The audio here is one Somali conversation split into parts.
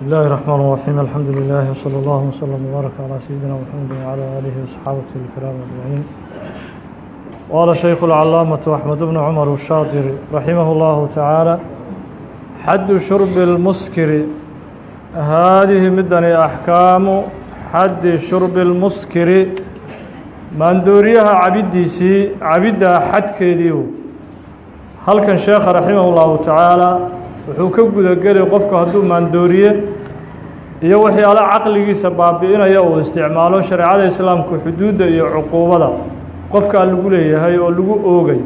بسم الله الرحمن الرحيم الحمد لله وصلى الله وسلم وبارك على سيدنا محمد وعلى آله وصحابته الكرام أجمعين قال شيخ العلامة أحمد بن عمر الشاطري رحمه الله تعالى حد شرب المسكر هذه مدني أحكام حد شرب المسكر maandooriyaha cabiddiisii cabidda xadkeediiu halkan sheekha raximah ullahu tacaala wuxuu ka gudageli qofku hadduu maandooriye iyo waxyaalo caqligiisa baabi'inaya uu isticmaalo shareecada islaamku xuduudda iyo cuquubada. Qofkaa lagu leeyahay oo lagu oogay.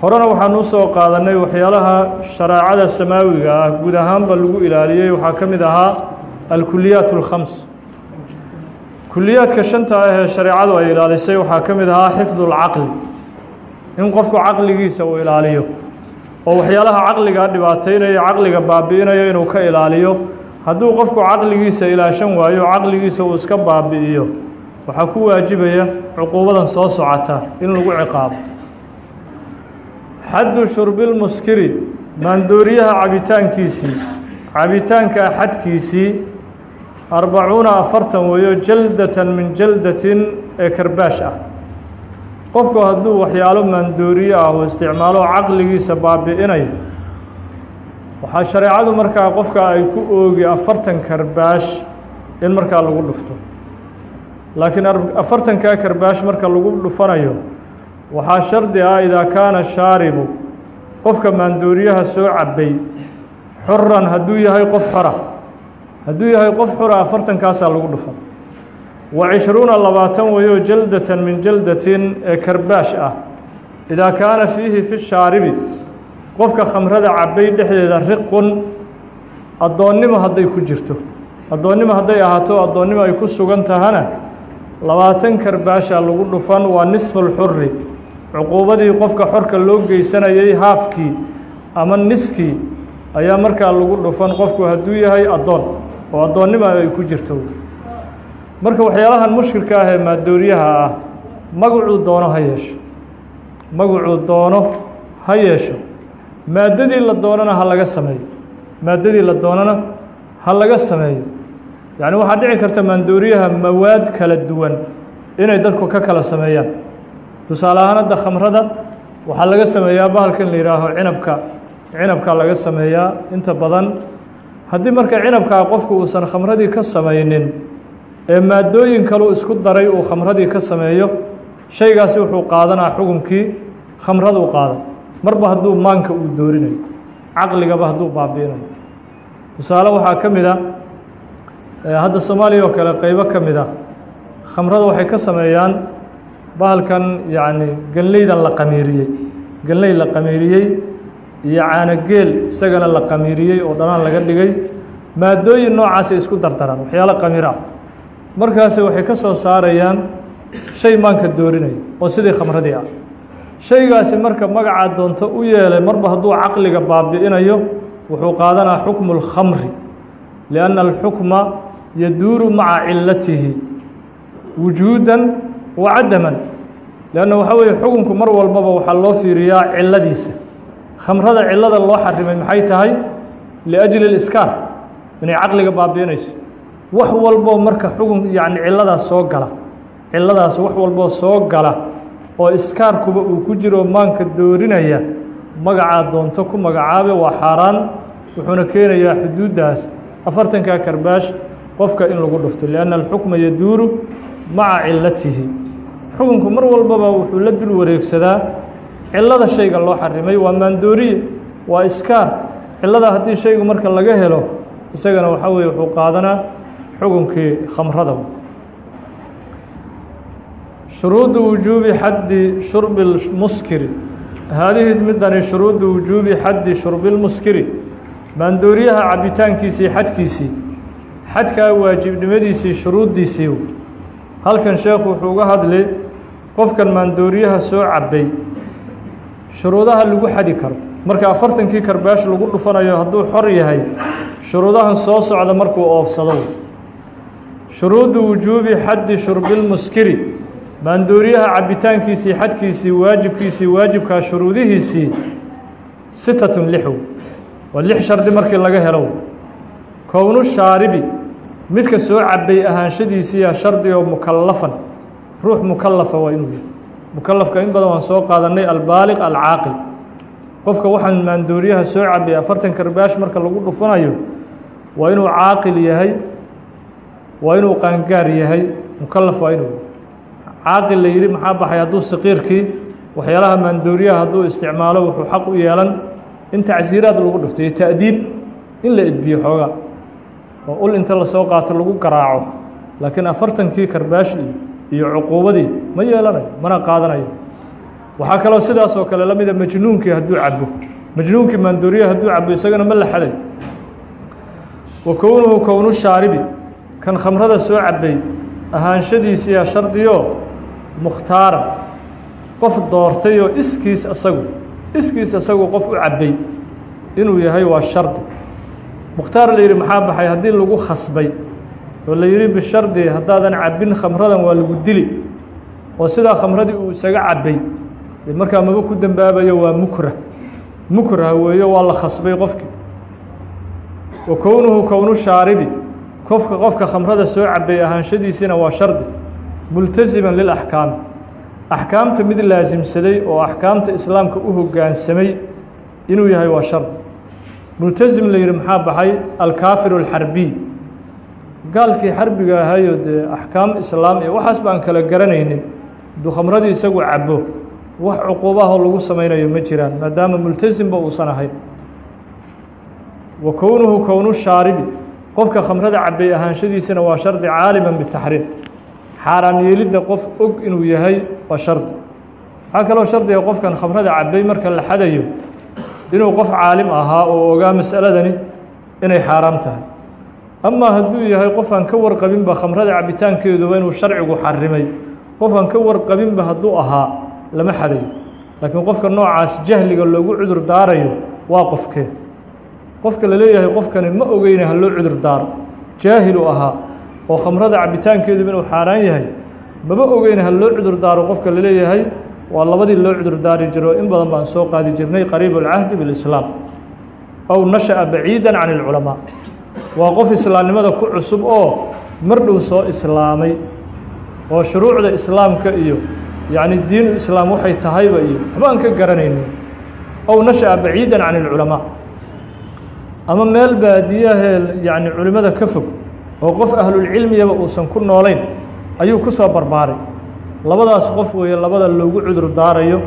Horena waxaanu u soo qaadanay waxyaalaha shareecada samaawiga ah. Guud ahaanba lagu ilaaliyey waxaa ka mid ahaa alkuliyaat alkhams kuliyaadka shanta ah ee shareecadu ay ilaalisay waxaa ka mid ahaa xifdu lcaqli in qofku caqligiisa uu ilaaliyo oo waxyaalaha caqliga dhibaataynaya caqliga baabi'inaya inuu ka ilaaliyo. Hadduu qofku caqligiisa ilaashan waayo caqligiisa uu iska baabi'iyo waxaa ku waajibaya cuquubadan soo socota in lagu ciqaabo. Xaddu shurbilmuskiri maandooriyaha cabitaankiisii cabitaanka xadkiisii arbacuuna afartan weeyo jaldatan min jaldatin ee karbaash ah qofku hadduu waxyaalo maandooriye ah uu isticmaalo caqligiisa baabi'inayo waxaa shareecadu markaa qofka ay ku oogi afartan karbaash in markaa lagu dhufto. Laakiin afartankaa karbaash marka lagu dhufanayo waxaa shardi ah idaa kaana shaaribu qofka maandooriyaha soo cabbay xuran hadduu yahay qof xora. Hadduu yahay qof xura afartankaasaa lagu dhufan cishruuna labaatan weeyo jaldatan min jaldatin ee karbaash ah. Idaa kaana fiihi fi shaaribi qofka khamrada cabbay dhexdeeda riqun addoonnimo hadday ku jirto addoonnimo hadday ahaato addoonnimo ay ku sugan tahana labaatan karbaasha lagu dhufan waa nisfulxuri cuquubadii qofka xorka loo geysanayay haafkii ama niskii ayaa markaa lagu dhufan qofku hadduu yahay addoon oo addoonnimo ay ku jirto marka waxyaalahan mushkilka ah ee maadooriyaha ah magacuu doono ha yeesho. Magacuu doono ha yeesho. Maaddadii la doonana ha laga sameeyo. Maaddadii la doonana ha laga sameeyo. Yacni waxaa dhici karta maandooriyaha mawaad kala duwan inay dadku ka kala sameeyaan. Tusaale ahaan hadda khamrada waxaa laga sameeyaa bahalkan la yihaaho cinabka. Cinabkaa laga sameeyaa inta badan. Haddii marka cinabkaa qofku uusan khamradii ka samaynin ee maaddooyin kaleu isku daray uu khamradii ka sameeyo shaygaasi wuxuu qaadanaa xukunkii khamraduu qaadan. Marba hadduu maanka uu doorinayo caqligaba hadduu baabi'inayo. Tusaale waxaa ka mid a hadda soomaaliya oo kale qeybo ka mid a khamrada waxay ka sameeyaan bahalkan yacni ganleydan la qamiiriyey. Ganley la qamiiriyey iyo caanogeel isagana la qamiiriyey oo dhanaan laga dhigay. Maaddooyin noocaasay isku dardaraan waxyaalo qamiira markaasi waxay ka soo saarayaan shay maanka doorinaya oo sidii khamradii ah. Shaygaasi marka magacaa doonto u yeelay marba hadduu caqliga baabi'inayo wuxuu qaadanaa xukmu اlkhamri lianna alxukma yaduuru maca cilatihi wujuudan wa cadaman leanna waxaa weeye xukunku mar walbaba waxaa loo fiiriyaa ciladiisa khamrada cilada loo xarimay maxay tahay? Liajli اliskaar inay caqliga baabi'inayso wax walboo marka xugun yacni ciladaas soo gala. Ciladaas wax walboo soo gala oo iskaarkuba uu ku jiro maanka doorinaya magacaa doonto ku magacaabe waa xaaraan wuxuuna keenayaa xuduuddaas. Afartankaa karbaash qofka in lagu dhufto lianna alxukma yaduuru maca cilatihi xukunku mar walbaba wuxuu la dul wareegsadaa cilada shayga loo xarimay waa maandooriye waa iskaar. Cilada haddii shaygu marka laga helo isagana waxaa weeye wuxuu qaadanaa xukunkii khamrada shuruudu wujuubi xaddi shurbi lmuskiri haadihi midani shuruudu wujuubi xaddi shurbi lmuskiri maandooriyaha cabitaankiisii xadkiisii xadkaa waajibnimadiisii shuruuddiisii halkan sheekhu wuxuu uga hadli qofkan maandooriyaha soo cabbay. Shuruudaha lagu xadi karo. Marka afartankii karbaash lagu dhufanayo hadduu xor yahay shuruudahan soo socda markuu oofsado shuruudu wujuubi xaddi shurbilmuskiri maandooriyaha cabitaankiisii xadkiisii waajibkiisii waajibkaa shuruudihiisii sitatun lixw waa lix shardi markii laga helo. Kownu shaaribi. Midka soo cabay ahaanshadiisiiya shardi oo mukalafan ruux mukalafa waa inuu yahay. Mukalafka in badan waan soo qaadanay albaaliq alcaaqil. Qofka waxaan maandooriyaha soo cabay afartan karbaash marka lagu dhufanayo waa inuu caaqil yahay waa inuu qaangaar yahay mukalaf waa inuu. Caaqil la yidhi maxaa baxay hadduu saqiirkii waxyaalaha maandooriyaha hadduu isticmaalo wuxuu xaq u yeelan. In tacsiiraad lagu dhufto iyo ta'diib in la edbiyo xoogaa oo ul inta la soo qaato lagu garaaco. Laakiin afartankii karbaash iyo cuquubadii ma yeelanayo mana qaadanayo waxaa kaloo sidaas oo kale la mida majnuunkii hadduu cabo majnuunkii maandooriyaha hadduu cabo isagana ma la xaday wa kownuhu kownu shaaribi kan khamrada soo cabay ahaanshadiisiiya shardiyo mukhtaaran qof doortay oo iskiis asagu iskiis asagu qof u cabbay inuu yahay waa shardi mukhtaar la yidhi maxaa baxay? Haddii lagu khasbay oo la yidhi bishardi haddaadan cabbin khamradan waa lagu dili oo sidaa khamradii uu isaga cabbay markaa maba ku dembaabayo waa mukrah. Mukrah weeyo waa la khasbay qofkii. Wa kownuhu kownu shaaribi qofka qofka khamrada soo cabay ahaanshadiisiina waa shardi multasiman lilaxkaami axkaamta mid laasimsaday oo axkaamta islaamka u hoggaansamay inuu yahay waa shardi multasim la yidhi maxaa baxay? Alkaafiru alxarbiy gaalkii xarbiga ahayo dee axkaam islaam iyo waxaas baan kala garanaynin. Hadduu khamradii isagu cabo wax cuquubahoo lagu samaynayo ma jiraan maadaama multasimba uusan ahayn. Wa kownuhu kownu shaaribi qofka khamrada cabay ahaanshadiisana waa shardi caaliman bitaxriim. Xaaraam yeelidda qof og inuu yahay waa shardi. Waxaa kaloo shardiga qofkan khamrada cabay marka la xadayo inuu qof caalim ahaa oo ogaa mas'aladani inay xaaraam tahay. Amaa hadduu yahay qof aan ka warqabinba khamrada cabitaankeeduba inuu sharcigu xarimay. Qof aan ka warqabinba hadduu ahaa lama xadayo. Laakiin qofka noocaas jahliga loogu cudur daarayo waa qofkee qofka la leeyahay qofkani ma ogeyna ha loo cudur daaro jaahilu ahaa oo khamrada cabitaankeeduba inuu xaaraan yahay maba ogeyna ha loo cudur daaro qofka la leeyahay waa labadii loo cudur daari jiro in badan baan soo qaadi jirnay qariib اlcahdi biاlislaam aw nashaأa baciida can اlculamaa waa qof islaamnimada ku cusub oo mar dhow soo islaamay oo shuruucda islaamka iyo yacni diinu islaam waxay tahayba iyo waxba aan ka garanaynin aw nashaأa baciida can اlculamaa ama meel baadiyahee yacni culimada ka fog oo qof ahlulcilmiyaba uusan ku noolayn ayuu ku soo barbaaray. Labadaas qof weeye labada loogu cudur daarayo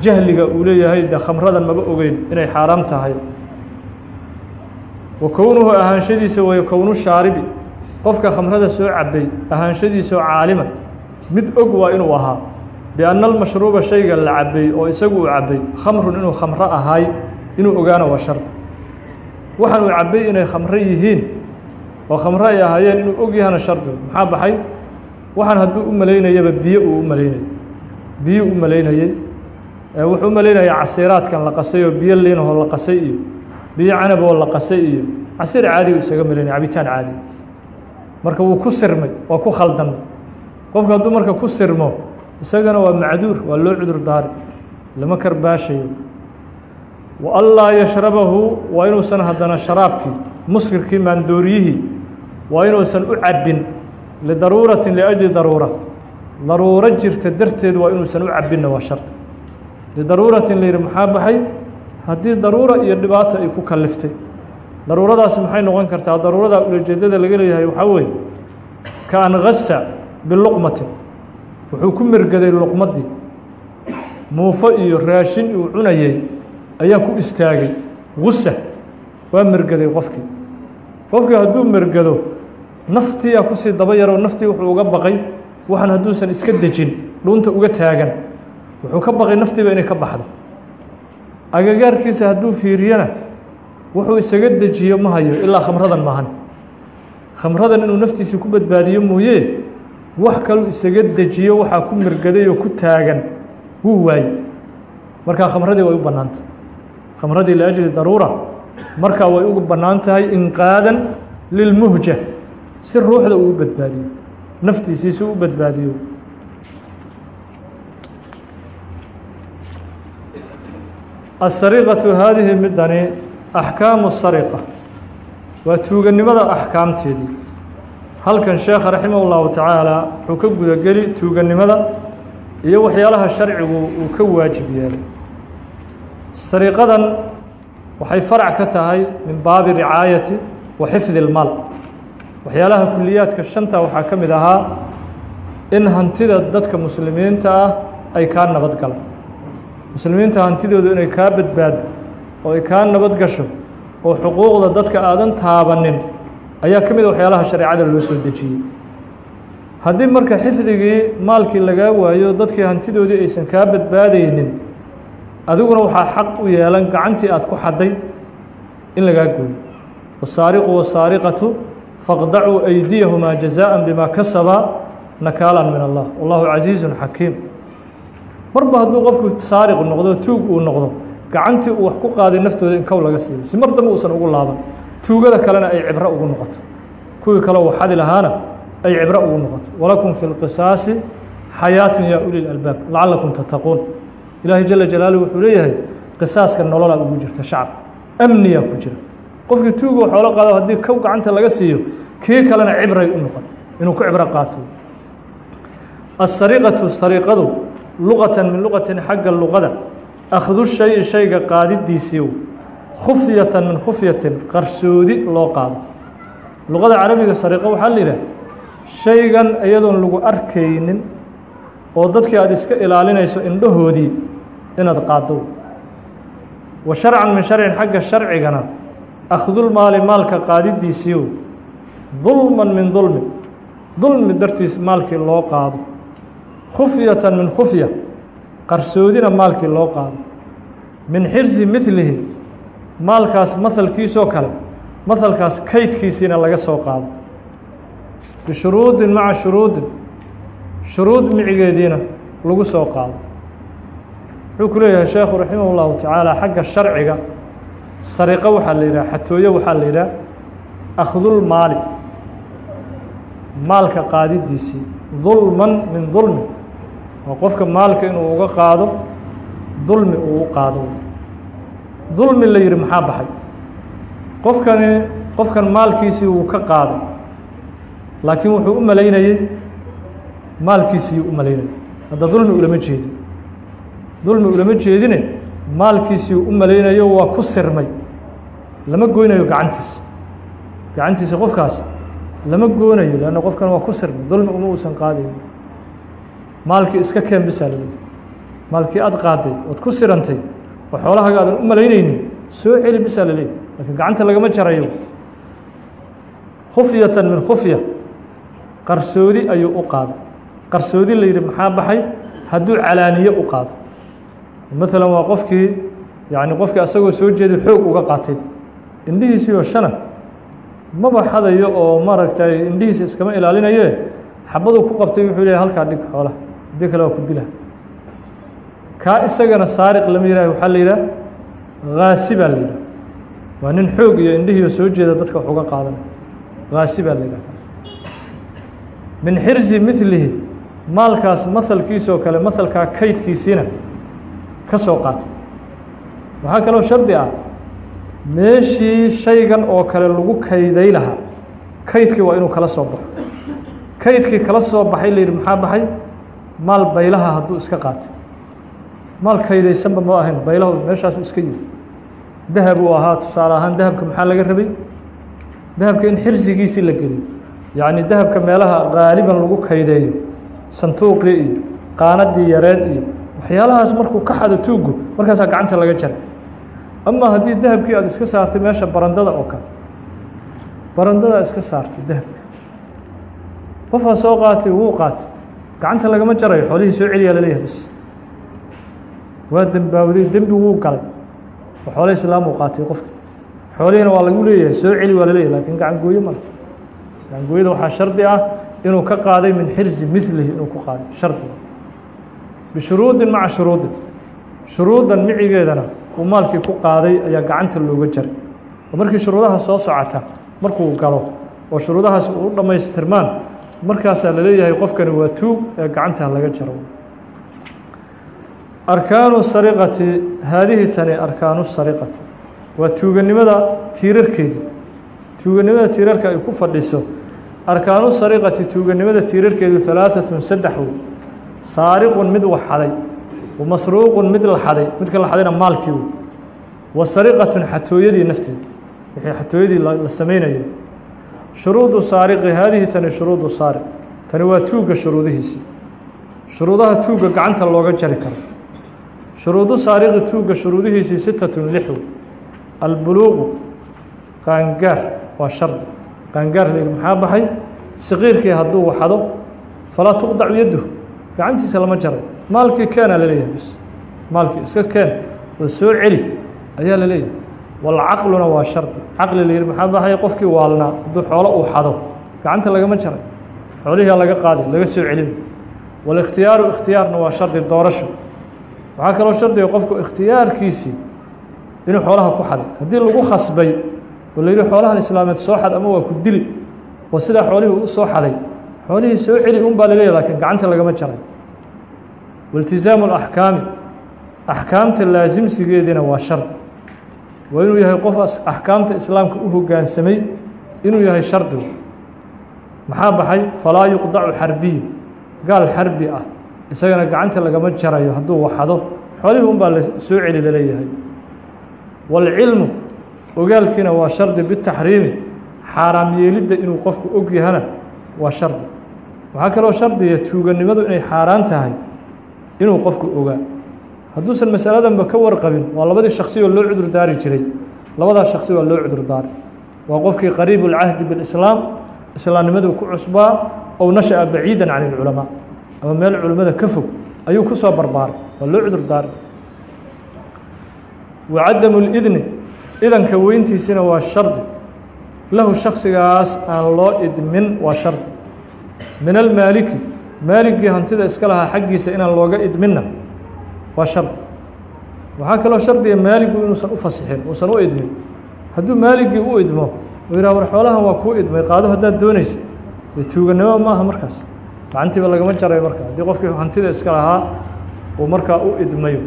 jahliga uu leeyahay de khamradan maba ogeyn inay xaaraam tahay. Wa kownuhu ahaanshadiisa weeye kownu shaaribi. Qofka khamrada soo cabay ahaanshadiisao caaliman. Mid og waa inuu ahaa. Bianna almashruuba shayga la cabay oo isagu uu cabay khamrun inuu khamro ahaay inuu ogaano waa shardi waxaan uu cabay inay khamro yihiin. Oo khamro ay ahaayeen inuu og yahana shardi. Maxaa baxay? Waxaan hadduu u malaynayaba biyo uu u malaynayay. Biyo u malaynayey wuxuu u malaynayaa casiiraadkan la qasay oo biyo liinahoo la qasay iyo biyo canab oo la qasay iyo casiir caadigu isaga malaynaya cabitaan caadi. Marka wuu ku sirmay waa ku khaldamay. Qofka hadduu marka ku sirmo isagana waa macduur waa loo cudur daari. Lama karbaashayo wa anlaa yashrabahu waa inuusan haddana sharaabkii muskirkii maandooriyihii waa inuusan u cabbin lidaruurati liأjli daruura. Daruuro jirta darteed waa inuusan u cabinna waa shardi lidaruuratin la yidhi maxaa baxay? Haddii daruura iyo dhibaato ay ku kaliftay daruuradaasi maxay noqon kartaa? Daruurada ulajeedada laga leeyahay waxaa weeye ka an biluqmatin. Wuxuu ku mergaday luqmaddii. Muufo iyo raashin uu cunayay ayaa ku istaagay gusa waa mergaday qofkii. Qofkii hadduu mergado naftiyaa ku sii daba yaroo naftii wuxuu uga baqay waxaan hadduusan iska dejin dhuunta uga taagan. Wuxuu ka baqay naftiiba inay ka baxdo. Agagaarkiisa hadduu fiiriyana wuxuu isaga dejiyo ma hayo ilaa khamradan maahan khamradan inuu naftiisa ku badbaadiyo mooye wax kaluu isaga dejiyo waxaa ku mirgaday oo ku taagan. Wuu waaye markaa khamradii way u bannaantah khamradii liajli daruura markaa way ugu bannaan tahay inqaadan lilmuhja si ruuxda uu u badbaadiyo naftiisii si u badbaadiyo. Asariqatu haadihi midani axkaamu sariqa waa tuuganimada axkaamteedii halkan sheekha raximah ullahu tacaala wuxuu ka gudageli tuuganimada iyo waxyaalaha sharcigu uu ka waajib yeelay sariiqadan waxay farac ka tahay min baabi ricaayati wa xifdi اlmaal waxyaalaha kuliyaadka shanta waxaa ka mid ahaa in hantida dadka muslimiinta ah ay kaa nabad galaan. Muslimiinta hantidoodu inay kaa badbaado oo ay kaa nabad gasho oo xuquuqda dadka aadan taabanin ayaa ka mid a waxyaalaha shareecada loo soo dejiyey. Haddii marka xifdigii maalkii lagaa waayo dadkii hantidoodii aysan kaa badbaadaynin adiguna waxaa xaq u yeelan gacantii aad ku xadday in lagaa gooyo wasaariqu wasaariqatu faqdacuu aydiyahumaa jazaءa bima kasaba nakaalan min allah. Wallahu casiizun xakiim. Marba hadduu qofku saariq noqdo tuug uu noqdo gacantii uu wax ku qaaday naftooda in kow laga siiyo. Si mar dambe uusan ugu laaban tuugada kalena ay cibro ugu noqoto. Kuwii kale uu xadi lahaana ay cibro ugu noqoto. Walakum fi lqisaasi xayaatun yaa uli lalbaab lacalakum tattaquun ilaahay jala jalaaluh wuxuu leeyahay qisaaska nololaa ugu jirta shacab amniyaa ku jira. Qofkii tuugoo xoolo qaado haddii kow gacanta laga siiyo kii kalena cibray u noqon inuu ku cibro qaato. Asariqatu sariqadu luqatan min luqatin xagga luqada akhdu shayi shayga qaadidiisiiw khufyatan min khufyatin qarsoodi loo qaado. Luqada carabiga sariqo waxaa la yidhaha shaygan iyadoon lagu arkaynin oo dadkii aada iska ilaalinayso indhahoodii inaad qaado. Wa sharcan min sharcin xagga sharcigana akhdulmaali maalka qaadidiisiiw dulman min dulmi dulmi dartiis maalkii loo qaado. Khufyatan min khufya qarsoodina maalkii loo qaado. Min xirsi midlihi maalkaas mahalkiisoo kale mahalkaas kaydkiisiina laga soo qaado. Bishuruudin maca shuruudin shuruud micigeediina lagu soo qaado wuxuu ku leeyahay sheekhu raximah ullahu tacaala xagga sharciga sariqo waxaa la yidhaha xatooyo waxaa la yidhaha akhdulmaali maalka qaadidiisii dulman min dulmi waa qofka maalka inuu uga qaado dulmi uu u qaado. Dulmi la yihi maxaa baxay? Qofkani qofkan maalkiisii wuu ka qaaday laakiin wuxuu u malaynayey maalkiisiiyuu u malaynayay. Hadda dulmi ulama jeedin dulmi ulama jeedine maalkiisii u malaynayo waa ku sirmay lama goynayo gacantiisa gacantiisa qofkaas lama goonayo leanna qofkan waa ku sirmay dulmi uma uusan qaadayn maalkii iska keen bisaa la maalkii aada qaaday ood ku sirantay oo xoolahaaga aadan u malaynaynin soo celi bisaa la leeyahy laakiin gacanta lagama jarayo. Khufyatan min khufya qarsoodi ayuu u qaaday. Qarsoodi la yidhi maxaa baxay? Hadduu calaaniye u qaado maalan waa qofkii yani qofkii asagoo soo jeeday xoog uga qaatay indhihiisii oo shana maba xadayo oo maaragtay indhihiisa iskama ilaalinaye xabaduu ku qabtay wuxuu leeyahy halkaa dhig xoolaha haddii kale waa ku dila. Kaa isagana saariq lama yihah waxaa la yidhah haasi baa la yidhah waa nin xoog iyo indhihiioo soo jeeda dadka wax uga qaadanay haasi baa la yidhah min xirsi milihi maalkaas mahalkiisoo kale mahalkaa kaydkiisiina ka soo qaatay. Waxaa kaloo shardi ah meeshii shaygan oo kale lagu kayday lahaa kaydkii waa inuu kala soo baxo. Kaydkii kala soo baxay la yidhi maxaa baxay? Maal baylaha hadduu iska qaatay. Maal kaydaysanba ma ahayn baylahu meeshaasu iska yiri dahab uu ahaa tusaale ahaan dahabka maxaa laga rabay? Dahabka in xirsigiisii la geliyo yacni dahabka meelaha gaaliban lagu kaydeeyo santuuqii iyo qaanadii yareed iyo waxyaalahaas markuu ka xado tuugu markaasaa gacanta laga jaray ama haddii dahabkii aada iska saartay meesha barandada oo kale barandadaa iska saartay dahabka. Qofaa soo qaatay wuu qaatay. Gacanta lagama jarayo xoolihii soo celiyaa la leeyahay bas waa dembaawday dembi wuu galay. Oo xoole islaam uu qaatay qofka. Xoolihiina waa lagu leeyahay soo celi waa la leeyahay laakiin gacan gooye male gacan gooyada waxaa shardi ah inuu ka qaaday min xirsi milihi inuu ku qaaday shardiga bishuruudin maca shuruudin shuruudan micigeedana uu maalkii ku qaaday ayaa gacanta looga jaray oo markii shuruudaha soo socota markuu galo oo shuruudahaas uu dhammaystirmaan markaasaa la leeyahay qofkani waa tuug ee gacanta laga jaro arkaanu sariqati haadihi tani arkaanu sariqati waa tuuganimada tiirarkeedii tuuganimada tiirarka ay ku fadhiso arkaanu sariqati tuuganimada tiirarkeedu halaaثatun saddex wey saariqun mid wax xaday wa masruuqun mid la xaday midka la xadayna maalkii wa sariqatun xatooyadii nafteeda wixii xatooyadii la samaynayo. Shuruudu saariqi haadihi tani shuruudu saariq. Tani waa tuugga shuruudihiisii shuruudaha tuugga gacanta looga jari karo. Shuruudu saariqi tuugga shuruudihiisii sitatun lix wey albuluuqu qaangaar waa shardi qaangaar maxaa baxay? Saqiirkii hadduu waxado falaa tuqdacu yadduh gacantiisa lama jaray. Maalkii keena la leeyahay bis maalkii iska keen oo soo celi ayaa la leeyahay. Walcaqluna waa shardi caqli la yihi maxaa baxay qofkii waalnaa? Hadduu xoolo uu xado. Gacanta lagama jaray. Xoolihiia laga qaaday laga soo celin. Walikhtiyaaru ikhtiyaarna waa shardi doorasho. Waxaa kaloo shardiga qofku ikhtiyaarkiisii inuu xoolaha ku xaday haddii lagu khasbay oo la yihi xoolahan islaameed soo xad ama waa ku dili oo sidaa xoolihii u soo xaday xoolihii soo celi un baa laleeyahy lakiin gacanta lagama jaray. Wailtisaamu alaxkaami axkaamta laasimsigeediina waa shardi waa inuu yahay qof axkaamta islaamka u hoggaansamay inuu yahay shardigu maxaa baxay? Falaa yuqdacu xarbiyu gaal xarbi ah. Isagana gacanta lagama jarayo hadduu waxado. Xoolihii un baa la soo celi la leeyahay. Waalcilmu ogaalkiina waa shardi bitaxriimi. Xaaraam yeelidda inuu qofku og yahana waa shardi waxaa kaloo shardiya tuuganimadu inay xaaraan tahay inuu qofku ogaa hadduusan masaladanba ka warqabin waa labadii shaksi oo loo cudur daari jiray labadaas shaksi waa loo cudur daari waa qofkii qariibu اlcahdi biاlislaam islaamnimadu ku cusbaa ow nashaأa baciida can اlculamaa ama meel culimmada ka fog ayuu ku soo barbaaray waa loo cudur daari wacadamu اlidni idanka weyntiisina waa shardi lahu shaksigaas aan loo idmin waa shardi min almaaliki maaligii hantida iska lahaa xaggiisa inaan looga idminna. Waa shardi waxaa kaloo shardiga maaligu inuusan u fasixin uusan u idmin. Hadduu maaligii u idmo uu yidhah war xoolahan waa kuu idmay qaado haddaad doonaysa dee tuuganimo ma aha markaas. Gacantiiba lagama jarayo marka. Haddii qofkii hantida iska lahaa uu markaa u idmayo.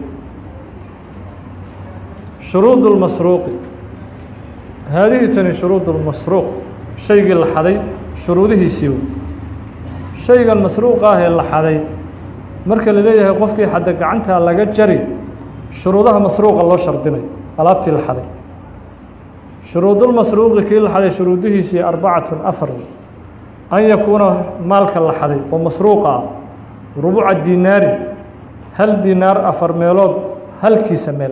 Shuruud اlmasruuqi haadihi tani shuruud اlmasruuq shaygii la xaday shuruudihiisii shaygan masruuqa ah ee la xaday. Marka la leeyahay qofkii xadda gacantaa laga jari shuruudaha masruuqa loo shardinayo alaabtii la xaday. Shuruudulmasruuqi kii la xaday shuruudihiisii arbacatun afar an yakuuna maalka la xaday oo masruuqa ah rubuca dinaari hal dinaar afar meelood halkiisa meel.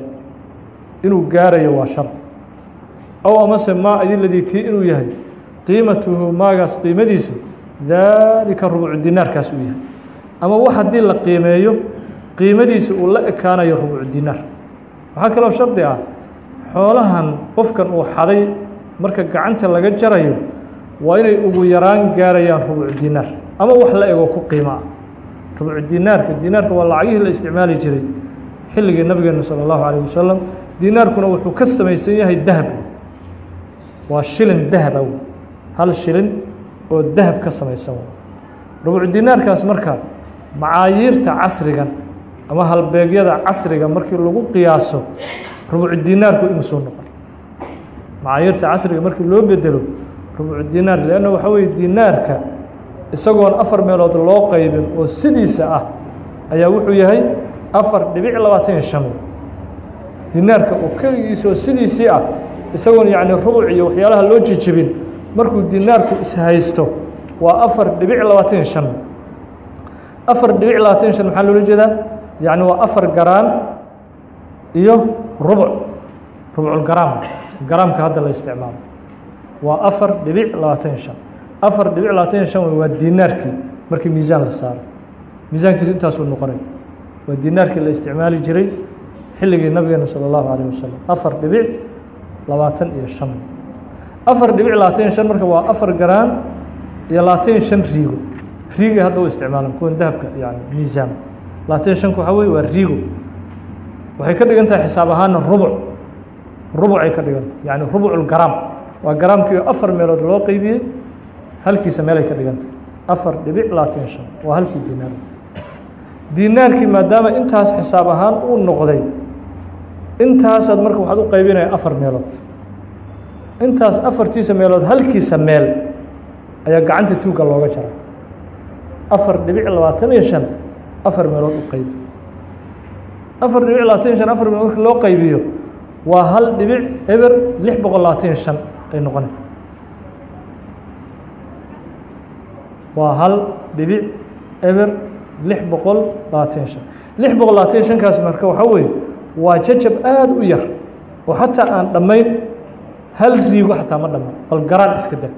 Inuu gaarayo waa shardi ow amase maa adiladii kii inuu yahay qiimatuhu maagaas qiimadiisu daalika rubucu dinaarkaas uu yahay ama wax haddii la qiimeeyo qiimadiisa uu la ekaanayo rubucu dinaar waxaa kaloo shardi ah xoolahan qofkan uu xaday marka gacanta laga jarayo waa inay ugu yaraan gaarayaan rubucu dinaar ama wax la ego ku qiimo ah rubucu dinaarka dinaarka waa lacagihii la isticmaali jiray xilligii nabigeena salى اllahu alيه wasalam dinaarkuna wuxuu ka samaysan yahay dahab waa shilin dahaba hal shilin oo dahab ka samaysan. Rubucu dinaarkaas marka macaayiirta casrigan ama halbeegyada casriga markii lagu qiyaaso rubucu dinaarku noqon. Macaayiirta casriga markii loo bedelo rubucu dinaar leanna waxaa weye dinaarka isagoon afar meelood loo qaybin oo sidiisa ah ayaa wuxuu yahay afar dhibic labaatan iyo shan. Dinaarka oo keligiisa oo sidiisii ah isagoon yacni rubuc iyo waxyaalaha loo jejebin markuu dinaarku ishaysto waa afar dhibic labaatan iyo shan afar dhibic labaatan iyo shan maxaa loola jeedaa yacni waa afar garaan iyo rubuc rubuculgaraam garaamka hadda la isticmaalo waa afar dhibic labaatan iyo shan afar dhibic labaatan iyo shan wey waa dinaarkii markii miisaan la saaro miisaankiisu intaasuu noqonay waa dinaarkii la isticmaali jiray xilligii nabigeena salى اllahu alayه wasalam afar dhibic labaatan iyo shan afar dhibic labaatan iyo shan marka waa afar garaan iyo labaatan iyo shan riigo. Riigay hadda u isticmaalan kuwan dahabka yani miisaan. Labaatan iyo shanku waxaa waa riigo. Waxay ka dhigan tahay xisaab ahaana rubuc. Rubucay ka dhigan tahay yani rubuculgaraam waa garaamkii afar meelood loo qeybiyey halkiisa meelay ka dhigan tahay. Afar dhibic labaatan shan. Waa halkii dinaar dinaarkii maadaama intaas xisaab ahaan uu noqday intaasaad marka waxaad u qaybinaya afar meelood intaas afartiisa meelood halkiisa meel ayaa gacanta tuugga looga jara afar dhibic labaatan iyo shan afar meelood u qaybi afar dhibic labaatan iyo shan afar meelood marka loo qaybiyo waa hal dhibic eber lix boqol labaatan iyo shan ay noqona waa hal dhibic eber lix boqol labaatan iyo shan. Lix boqol labaatan iyo shankaas marka waxaa weeye waa jajab aada u yar oo xataa aan dhammayn hal riigo xataa ma dhama bal garaan iska daa.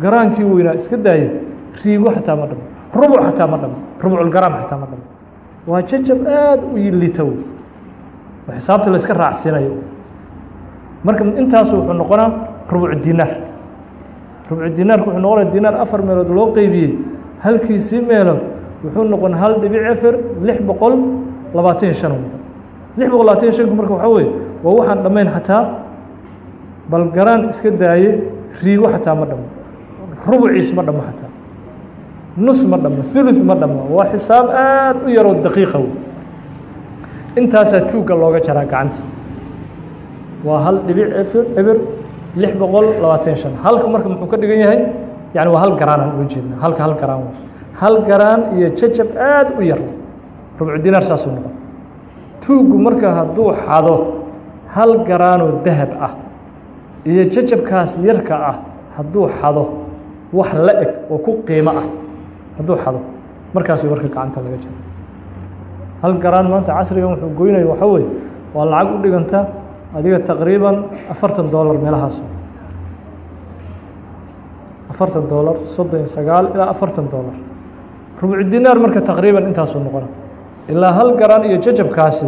Garaankii weynaa iska daaya riigo xataa ma dhamo rubuc xataa ma dhamo rubuculgaraam xataa ma dhamo waa jajab aada u lita wey oo xisaabta la raacsiinayo marka intaasu wuxuu noqonaa rubuc dinaar. Rubuc dinaarku wuxuu noqonaya dinaar afar meelood loo qeybiyey halkiisii meelood wuxuu noqon hal dhibic efer lix boqol labaatan iyo shan. Lix boqol labaatan iyo shanku marka waxaa weye waa waxaan dhammayn xataa bal garaan iska daaye riigo xataa ma dhamo. Rubuciis ma dhamo xataa nus ma dhamo. Thuluth ma dhamo. Waa xisaab aada u yaroo daqiiqa wey intaasaa tuugga looga jaraa gacanta. Waa hal dhibic efer eber lix boqol labaatan shan. Halka marka muxuu ka dhigan yahay? Yani waa hal garaan aan uga jeedna halka hal garaan hal garaan iyo jajab aada u yar. Rubcu dinaar saasuu noqon. Tuuggu marka hadduu xado hal garaanoo dahab ah iyo jajabkaas yarka ah hadduu xado wax la eg oo ku qiimo ah hadduu xado markaasuu marka gacanta laga jaro hal garaan maanta casrigan wuxuu goynaya waxaa weye waa lacag u dhiganta adiga taqriiban afartan dollar meelahaas. Afartan dollar soddon sagaal ilaa afartan dollar. Rubucu dinaar marka taqriiban intaasuu noqona. Ilaa hal garaan iyo jajabkaasi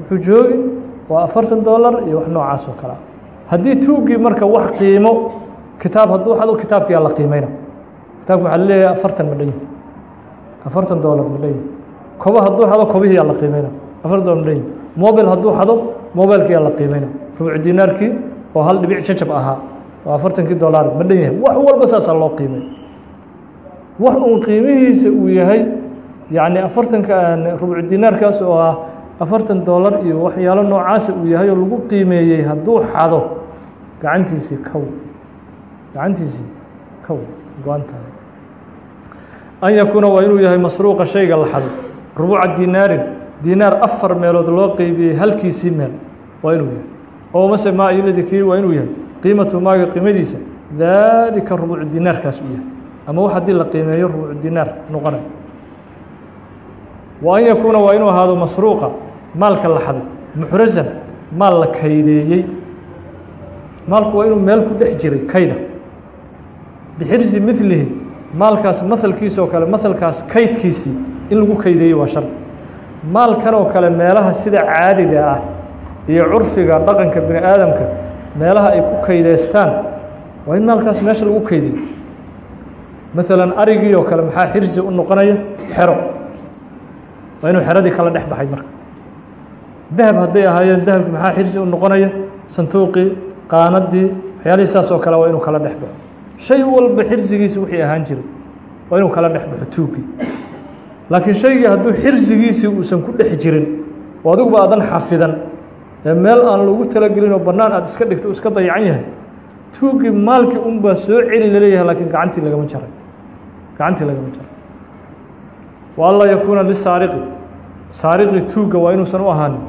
wuxuu joogi waa afartan dollar iyo wax noocaas oo kale. ah haddii tuuggii marka wax qiimo kitaab hadduu xado kitaabkiyaa la qiimeyna kitaabka waxaa la leeyahay afartan ma dhanyi afartan dollar ma dhanyi kobo hadduu xado kobihiyaa la qiimeyna afartan dollar ma dhanyi mobil hadduu xado mobilkiyaa la qiimeyna rubucu dinaarkii oo hal dhibic jajab ahaa oo afartankii dollar ma dhan yahay. Wax walba saasaa loo qiimay wax uun qiimihiisa uu yahay yacni afartanka rubucu dinaarkaas oo ah afartan dollar iyo waxyaalo noocaasa uu yahay oo lagu qiimeeyey hadduu xado gacantiisii kow gacantiisii kow go-antahay. An yakuuna waa inuu yahay masruuqa shayga la xado. Rubuca dinaarin dinaar afar meelood loo qeybiyey halkiisii meel waa inuu yahay. Oo mase maa iladi kii waa inuu yahay. Qiimatu maaga qiimadiisa daalika rubucu dinaarkaas uu yahay. Ama wax haddii la qiimeeyo rubucu dinaar noqonay. Wa an yakuuna waa inuu ahaado masruuqa maalka la xaday muxrasan maal la kaydeeyey maalku waa inuu meel ku dhex jiray kayda. Bixirsi milihi maalkaas mahalkiisa oo kale mahalkaas kaydkiisii in lagu kaydeeyey waa shardi maalkan oo kale meelaha sida caadiga ah iyo curfiga dhaqanka bini aadamka meelaha ay ku kaydeystaan waa in maalkaas meesha lagu kaydiyo. Maalan arigii oo kale maxaa xirsi u noqonaya? Xero. Waa inuu xeradii kala dhex baxay marka. Dahab hadday ahaayeen dahabki maxaa xirsi u noqonaya? Santuuqii qaanadii waxyaalihii saas oo kale waa inuu kala dhex baxo. Shay walba xirsigiisi wixii ahaan jiray waa inuu kala dhex baxo tuugii laakiin shaygii hadduu xirsigiisii uusan ku dhex jirin oo adiguba aadan xafidan ee meel aan lagu talagelin oo bannaan aad iska dhigto u iska dayacan yahay tuugii maalkii unbaa soo celi la leeyahay laakiin gacantii lagama jaray. Gacantii lagama jaray. Wa anlaa yakuuna lisaariqi saariqi. Tuugga waa inuusan u ahaanin.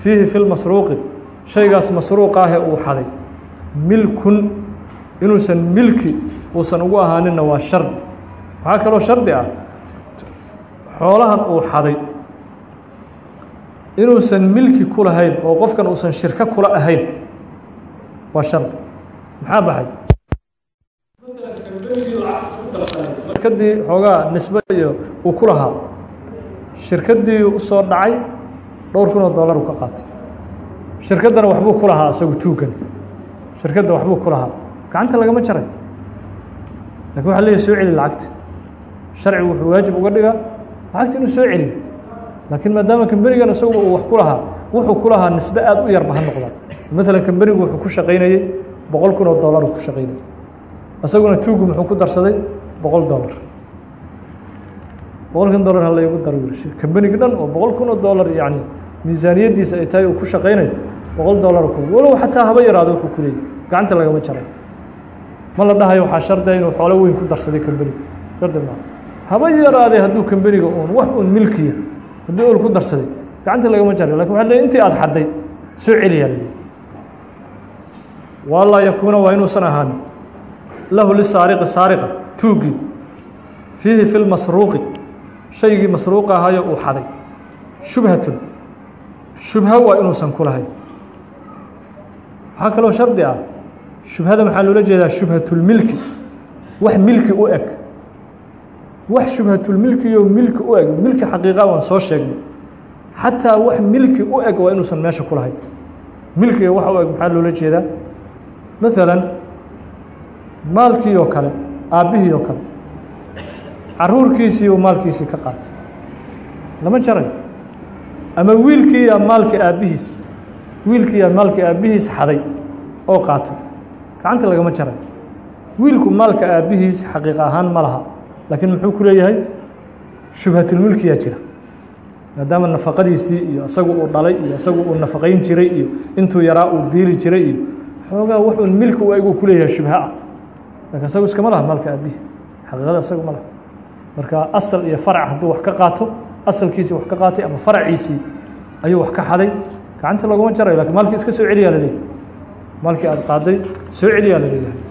Fiihi fi lmasruuqi shaygaas masruuqa ahe uu xaday milkun inuusan milki uusan ugu ahaaninna waa shardi waxaa kaloo shardi ah. Xoolahan uu xaday inuusan milki ku lahayn oo qofkan uusan shirko kula ahayn waa shardi maxaa baxay? Shirkadii xoogaa nisbe iyo uu ku lahaa. Shirkaddii u soo dhacay dhowr kun oo dollar uu ka qaatay shirkaddana waxbuu ku lahaa isagu tuugan shirkadda waxbuu ku lahaa. Gacanta lagama jaray. Lakin waxa leeyahy soo celi lacagta. Sharcigu wuxuu waajib uga dhigaa lacagta inuu soo celiyo laakiin maadaama kamberigan isaguba uu wax ku lahaa wuxuu ku lahaa nisbe aada u yarba ha noqda maalan kamberigu wuxuu ku shaqaynayey boqol kun oo dollar ku shaqaynayay. Isaguna tuugu muxuu ku darsaday boqol dollar. Boqolkan dollar ha laygu daro kambenigi dhan oo boqol kun oo dollar yani miisaaniyaddiisa ay tahay uu ku shaqaynayo boqol dollar ku walow xataa haba yaraado wuxuu ku leeyay gacanta lagama jaray. Ma la dhahayo waxaa shardiga inuu xoolo weyn ku darsaday kambeniga shardi haba yaraadee hadduu kambeniga uun wax uun milkiya. Haddii ol ku darsaday gacanta lagama jaray. Lakin waxa le intii aada xadday soo celiyaa la walaa yakuuna waa inuusan ahaanin lahu lisaariqi saariqa tuugii fiihi fi lmasruuqi shaygii masruuqa ahayo uu xaday. Shubhatun shubha waa inuusan ku lahayn waxaa kaloo shardi ah. Shubhada maxaa loola jeedaa? Shubhatulmilki wax milki u eg. Wax shubhatulmilkiyo milki u eg. Milki xaqiiqa waan soo sheegnay. Xataa wax milki u eg waa inuusan meesha ku lahayn milkiga wax u eg maxaa loola jeedaa? Maalan maalkii oo kale aabbihii oo kale caruurkiisii uu maalkiisii ka qaatay. Lama jarayo ama wiilkiiyaa maalkii aabbihiis wiilkiiyaa maalkii aabbihiis xaday oo qaatay. Gacanta lagama jarayo wiilku maalka aabbihiis xaqiiq ahaan ma laha laakiin muxuu ku leeyahay? Shubhatulmulkiyaa jira. Maadaama nafaqadiisii iyo isagu uu dhalay iyo isagu uu nafaqayn jiray iyo intuu yaraa uu biili jiray iyo xoogaa wuxuun milki u egu ku leeyahay shubha. Ah laakiin isagu iskama laha maalka aabihi xaqiiqada isagu ma laha. Marka asal iyo farac hadduu wax ka qaato asalkiisii wax ka qaatay ama faraciisii ayuu wax ka xaday. Gacanta loogama jarayo laakiin maalkii iska soo celiyaa la maalkii aada qaaday soo celiyaa la leeyahay.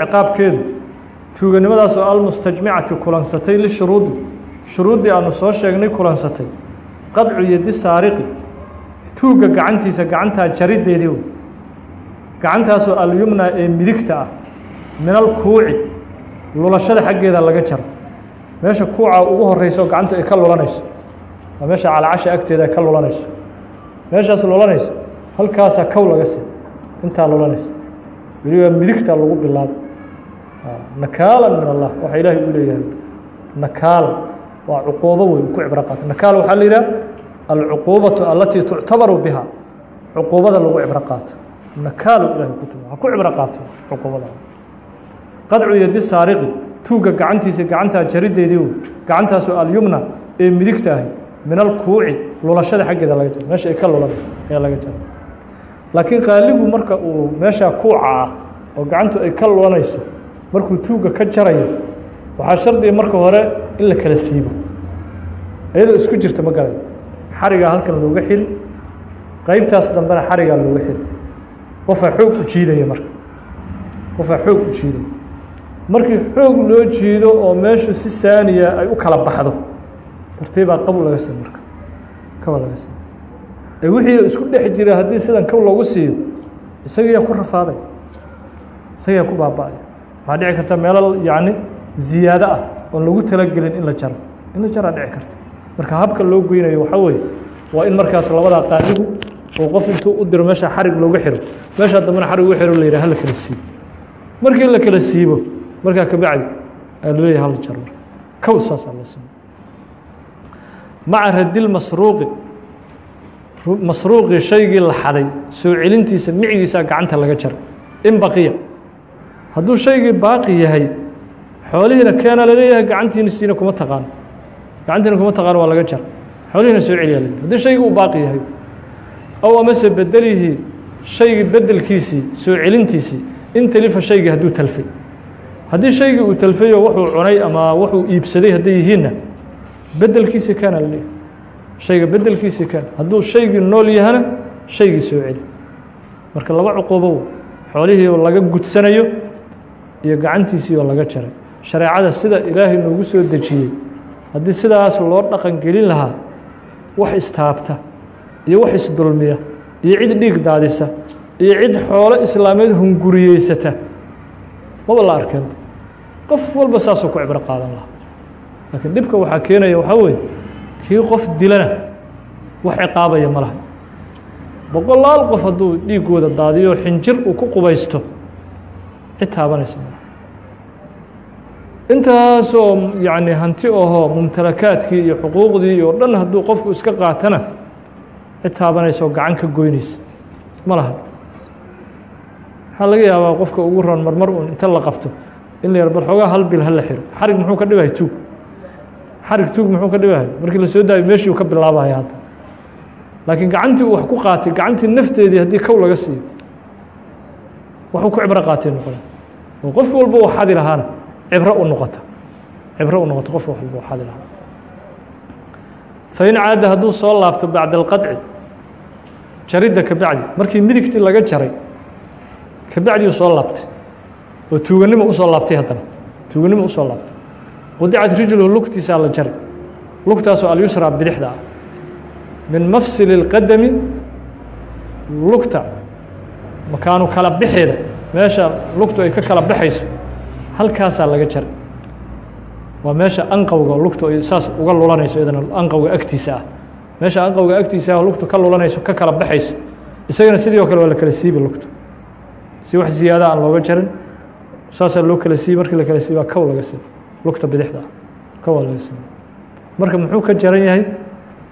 Ciqaabkeedu tuuganimadaas oo almustajmicati kulansatay lishuruudi shuruuddii aanu soo sheegnay kulansatay. Qadcu yadi saariqi tuugga gacantiisa gacantaa jariddeedii wey gacantaasoo alyumna ee midigta ah min alkuuci lulashada xaggeeda laga jaro meesha kuuca ugu horeyso gacantu ay ka lulanayso. Waa meesha calacasha agteeda ay ka lulanayso. Meeshaas lulanayso halkaasaa kow laga sii intaa lulanayso. Weliba midigta lagu bilaabo nakaalan min allah waxa ilaahay u leeyahay. Nakaalan waa cuquubo wey ku cibro qaata. Nakaal waxaa la yidhaha alcuquubatu alatii tuctabaru biha. Cuquubada lagu cibro qaato. Nakaalu ilahay ku tuma ha ku cibro qaato cuquubada. Qadcu yadi saariqi tuugga gacantiisa gacantaa jariddeedii wey gacantaasoo alyumna ee midigta ahay min alkuuci lulashada xaggeeda laga jaro. Meesha ay ka lulanayso ayaa laga jaro. Laakiin qaaligu marka uu meeshaa kuuca ah oo gacantu ay ka lulanayso markuu tuugga ka jarayo waxaa shardiga marka hore in la kala siibo. Iyadoo isku jirta ma garay xarigaa halkan looga xiri qeybtaas dambena xarigaa looga xiri qofaa xoog u jiidaya marka. Qofaa xoog u jiidaya markii xoog loo jiido oo meeshu si saaniya ay u kala baxdo tartiibaa qabu laga siiyo marka. Kaba laga siiyo ee wixii isku dhex jira haddii sidan kow loogu siiyo isagiyaa ku rafaaday. Isagiyaa ku baaba-ay waxaa dhici karta meelo yacni ziyaado ah oon lagu talagelin in la jaro. In la jaraa dhici karta. Marka habka loo goynayo waxaa weeye waa in markaas labadaa qaadigu oo qof intuu u diro meesha xarig looga xiro. Meeshaa dambena xarig ugu xiro la yidhah hala kala siibo. Markii la kala siibo markaa kabacdi la leeyahay hala jaro. Kow saasaa loo samey maca radil masruuqi masruuqii shaygii la xaday soo celintiisa micigiisaa gacanta laga jaray in baqiya hadduu shaygii baaqi yahay xoolihiina keena la leeyahay gacantiinisiina kuma taqaano gacantiina kuma taqaano waa laga jara xoolihiina soo celiyaa la haddii shaygii uu baaqi yahay ow amase bedelihii shaygii bedelkiisii soo celintiisii in talifa shaygii hadduu talfay. Haddii shaygii uu talfayo wuxuu cunay ama wuxuu iibsaday hadday yihiinna bedelkiisii keena la leeyahay. Shayga bedelkiisii keena. Hadduu shaygii nool yahana shaygii soo celi marka laba cuquubow xoolihii oo laga gudsanayo iyo gacantiisii oo laga jaray. Shareecada sida ilaahay noogu soo dejiyey haddii sidaas loo dhaqan gelin lahaa wax istaabta iyo wax isdulmiya iyo cid dhiig daadisa iyo cid xoolo islaameed hunguriyeysata maba la arkeen qof walba saasuu ku cibro qaadan lahaa. Laakiin dhibka waxaa keenaya waxaa weeye kii qof dilana wax ciqaabaya ma laha. Boqolaal qof hadduu dhiiggooda daadiyo xinjir uu ku qubaysto cid taabanaysa intaasoo yacni hanti ahoo mumtalakaadkii iyo xuquuqdii oo dhan hadduu qofku iska qaatana cid taabanaysa oo gacan ka goynaysa. Ma laha. Waxaa laga yaabaa qofka ugu ron marmar uun inta la qabto in la yar bal xoogaa hal bil ha la xiro. Xarig muxuu ka dhibahay tuug? Xarig tuug muxuu ka dhibahay? Markii la soo daayo meeshii ka bilaabaya hadda. Laakiin gacantii wax ku qaatay gacantii nafteedii haddii kow laga siiyo waxuu ku cibro qaatay noqona oo qof walba uu xadi lahaana cibro u noqota. Cibro u noqota qof walba uu xadi lahaa fain caada hadduu soo laabto bacda alqaطci jaridda ka bacdi markii midigtii laga jaray ka bacdi uu soo laabtay oo tuuganimo u soo laabtay haddana tuuganimo u soo laabtay. Qudicat rijluhu lugtiisaa la jari lugtaasoo alyusraa bidixda ah min mafsili اlqadami lugta makaanu kala baxeeda meesha lugtu ay ka kala baxayso halkaasaa laga jaray waa meesha anqowga lugtu ay saas uga lulanayso iyadana anqowga agtiisa ah. Meesha anqowga agtiisa ah lugtu ka lulanayso ka kala baxayso. Isagana sidii oo kale waa la kala siibi lugtu. Si wax ziyaada aan looga jarin saasaa loo kala siibi markii la kala siibi waa kow laga siibi lugta bidixda ah kow laga siibi marka muxuu ka jaran yahay?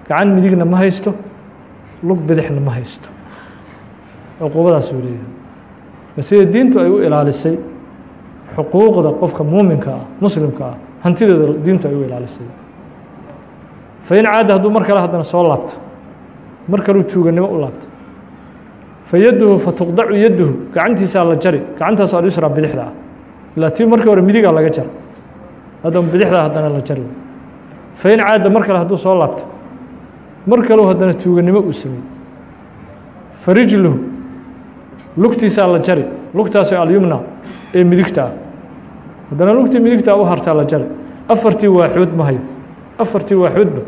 Gacan midigna ma haysto lug bidixna ma haysto cuquubadaasuu leeyahay. Sida diintu ay u ilaalisay xuquuqda qofka muuminka ah muslimka ah hantidooda diintu ay u ilaalisay. Fain caada hadduu mar kale haddana soo laabto mar kaleu tuuganimo u laabto. Fa yaduhu fatuqdacu yaduhu gacantiisaa la jari gacantaasoo alyusraa bidixda ah. Ilaa tii hore midigaa laga jara haddana bidixdaa haddana la jari. Fain caada mar kale hadduu soo laabto mar kaleu haddana tuuganimo uu sameeyey. Farijluhu lugtiisaa la jari lugtaasoo alyumna ee midigta. Ah haddana lugtii midigtaa u hartaa la jari. Afartii waaxood ma hayo. Afartii waaxoodba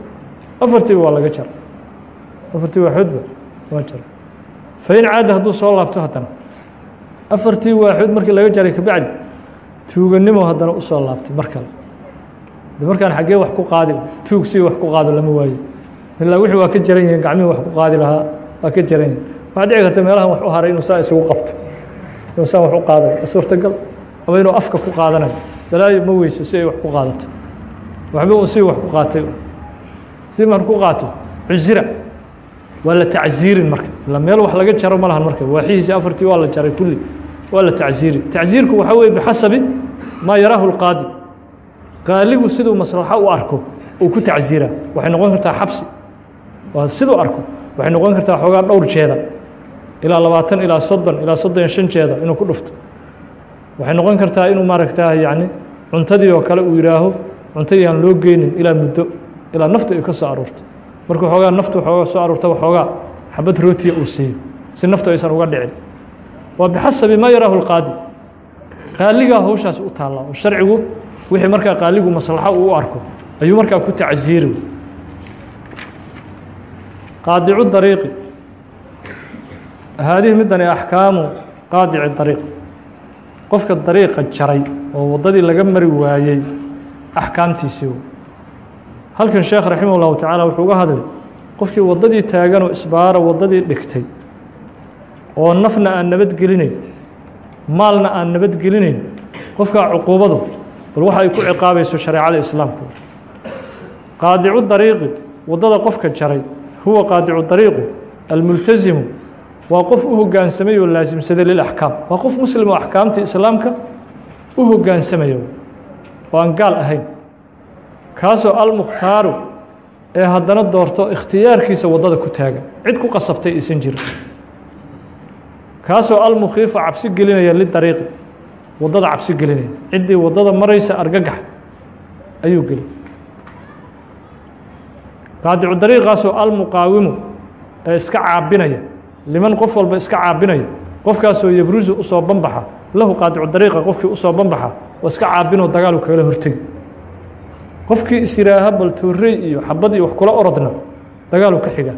afartiiba waa laga jara afartii waaxoodba waa jara fain caada hadduu soo laabto haddana afartii waaxood markii laga jaray kabacdi tuuganimo haddana u soo laabtay mar kale. De markaan xaggee wax ku qaadi tuug si wax ku qaado lama waayo. Ilaa wixii waa ka jaran yihiin gacmihii wax ku qaadi lahaa waa ka jaran yihiin waxaa dhici karta meelahan wax u haray inuu saa isugu qabto inuu saa wax u qaadayo suurtagal. Ama inuu afka ku qaadanayo balaayo ma weyso si ay wax ku qaadato. Waxba un si wax ku qaatay. Si mar ku qaato cusira. Waa la tacziirin marka. Ila meel wax laga jaro ma lahan marka. Waaxihiisi afartii waa la jaray kulli. Waa la tacziiri tacziirku waxaa weye bixasabi maa yaraahu lqaadi qaaligu siduu maslaxo u arko uu ku tacziira waxay noqon kartaa xabsi. Siduu arko. Waxay noqon kartaa xoogaa dhowr jeeda ilaa labaatan ilaa soddon ilaa soddon iyo shan jeeda inuu ku dhufto. Waxay noqon kartaa inuu maaragtaa yacni cuntadii oo kale uu yidhaaho cuntadii aan loo geynin ilaa muddo ilaa nafta ay ka soo aruurto. Markuu xoogaa naftu xoogaa soo aruurtaba xoogaa xabad rootiya uu siiyo si naftu aysan uga dhicin. Waa bixasabi maa yaraahu lqaadi qaaligaa hawshaas u taallaa oo sharcigu wixii markaa qaaligu maslaxo uu u arko ayuu markaa ku tacziiri qaadicu dariiqi haadihi midani axkaamu qaadici dariiq qofka dariiqa jaray oo waddadii laga mari waayey axkaamtiisii halkan sheekh raximah ullahu tacaala wuxuu uga hadlay qofkii waddadii taaganoo isbaara waddadii dhigtay oo nafna aan nabadgelinayn maalna aan nabadgelinayn qofkaa cuquubadu bal waxa ay ku ciqaabayso shareecada islaamku qaadicu dariiqi waddada qofka jaray huwa qaadicu dariiqu almultasimu waa qof u hoggaansamay oo laasimsaday lilaxkaam waa qof muslim oo axkaamta islaamka u hoggaansamaya oo aan gaal ahayn. Kaasoo almukhtaaru ee haddana doorto ikhtiyaarkiisa waddada ku taagan cid ku qasabtay aysan jirin kaasoo almukhiifa cabsi gelinaya lidariiqi waddada cabsi gelinaya. Ciddii waddada maraysa argagax ayuu geli qaadicu dariiqaasoo almuqaawimu ee iska caabinaya liman qof walba iska caabinaya qofkaasoo yabrusu u soo banbaxa lahu qaadicu dariiqa qofkii u soo banbaxa oo iska caabinoo dagaalu kagala hortegi qofkii isiraaha bal toorey iyo xabad iyo wax kula orodna dagaalu ka xiga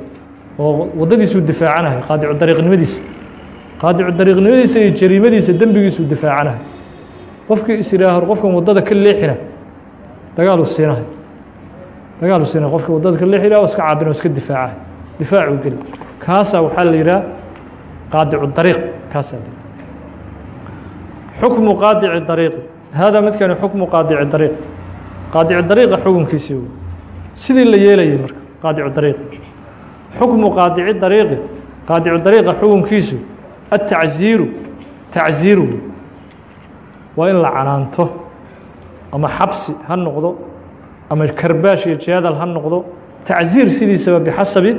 oo waddadiisuu difaacanahay qaadicu dariiqnimadiisa. Qaadicu dariiqnimadiisa iyo jariimadiisa dembigiisuu difaacanahay. Qofkii isiraaho qofkan waddada ka leexina dagaalu siinahay. Dagaalu siinahay qofkii waddada ka leexina oo iska caabina oo iska difaacahay. Difaacuu geli kaasaa waxaa la yidhaha qaadicu dariiq kaasaa la xukmu qaadici dariiqi haadaa midkani xukmu qaadici dariiq. Qaadicu dariiqa xukunkiisii wey sidii la yeelayay marka qaadicu dariiqa xukmu qaadici dariiqi qaadicu dariiqa xukunkiisu atacziiru tacziiru. Waa in la canaanto ama xabsi ha noqdo ama karbaash iyo jaadal ha noqdo tacziir sidiisaba bixasabi